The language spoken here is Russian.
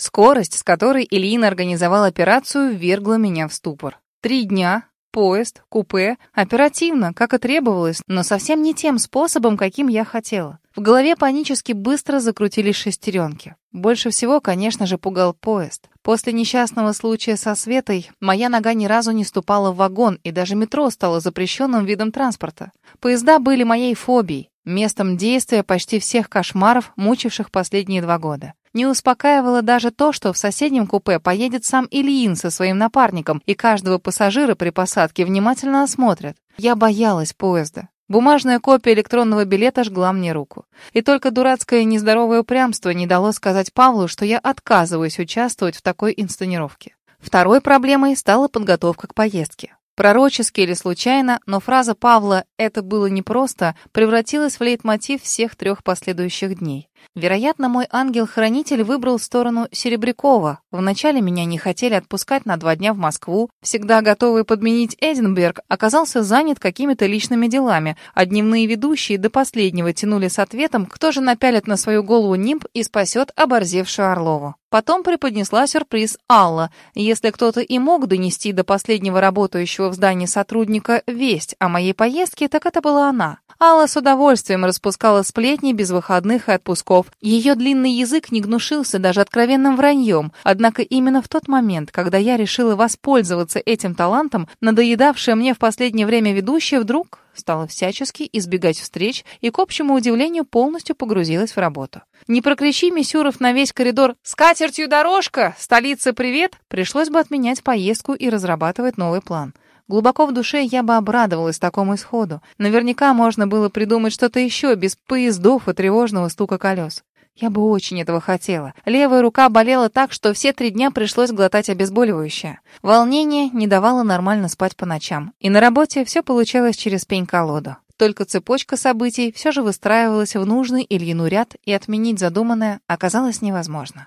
Скорость, с которой Ильин организовал операцию, ввергла меня в ступор. Три дня, поезд, купе, оперативно, как и требовалось, но совсем не тем способом, каким я хотела. В голове панически быстро закрутились шестеренки. Больше всего, конечно же, пугал поезд. После несчастного случая со Светой моя нога ни разу не ступала в вагон, и даже метро стало запрещенным видом транспорта. Поезда были моей фобией, местом действия почти всех кошмаров, мучивших последние два года. Не успокаивало даже то, что в соседнем купе поедет сам Ильин со своим напарником, и каждого пассажира при посадке внимательно осмотрят. Я боялась поезда. Бумажная копия электронного билета жгла мне руку. И только дурацкое нездоровое упрямство не дало сказать Павлу, что я отказываюсь участвовать в такой инсценировке. Второй проблемой стала подготовка к поездке. Пророчески или случайно, но фраза Павла «это было непросто» превратилась в лейтмотив всех трех последующих дней. Вероятно, мой ангел-хранитель выбрал сторону Серебрякова. Вначале меня не хотели отпускать на два дня в Москву. Всегда готовый подменить Эдинберг оказался занят какими-то личными делами, а дневные ведущие до последнего тянули с ответом, кто же напялит на свою голову нимб и спасет оборзевшую Орлову. Потом преподнесла сюрприз Алла. Если кто-то и мог донести до последнего работающего в здании сотрудника весть о моей поездке, так это была она. Алла с удовольствием распускала сплетни без выходных и отпусков. Ее длинный язык не гнушился даже откровенным враньем. Однако именно в тот момент, когда я решила воспользоваться этим талантом, надоедавшая мне в последнее время ведущая вдруг стала всячески избегать встреч и, к общему удивлению, полностью погрузилась в работу. Не прокричи Мисюров на весь коридор «С катертью дорожка! Столица, привет!» Пришлось бы отменять поездку и разрабатывать новый план. Глубоко в душе я бы обрадовалась такому исходу. Наверняка можно было придумать что-то еще без поездов и тревожного стука колес. Я бы очень этого хотела. Левая рука болела так, что все три дня пришлось глотать обезболивающее. Волнение не давало нормально спать по ночам. И на работе все получалось через пень-колоду. Только цепочка событий все же выстраивалась в нужный Ильину ряд, и отменить задуманное оказалось невозможно.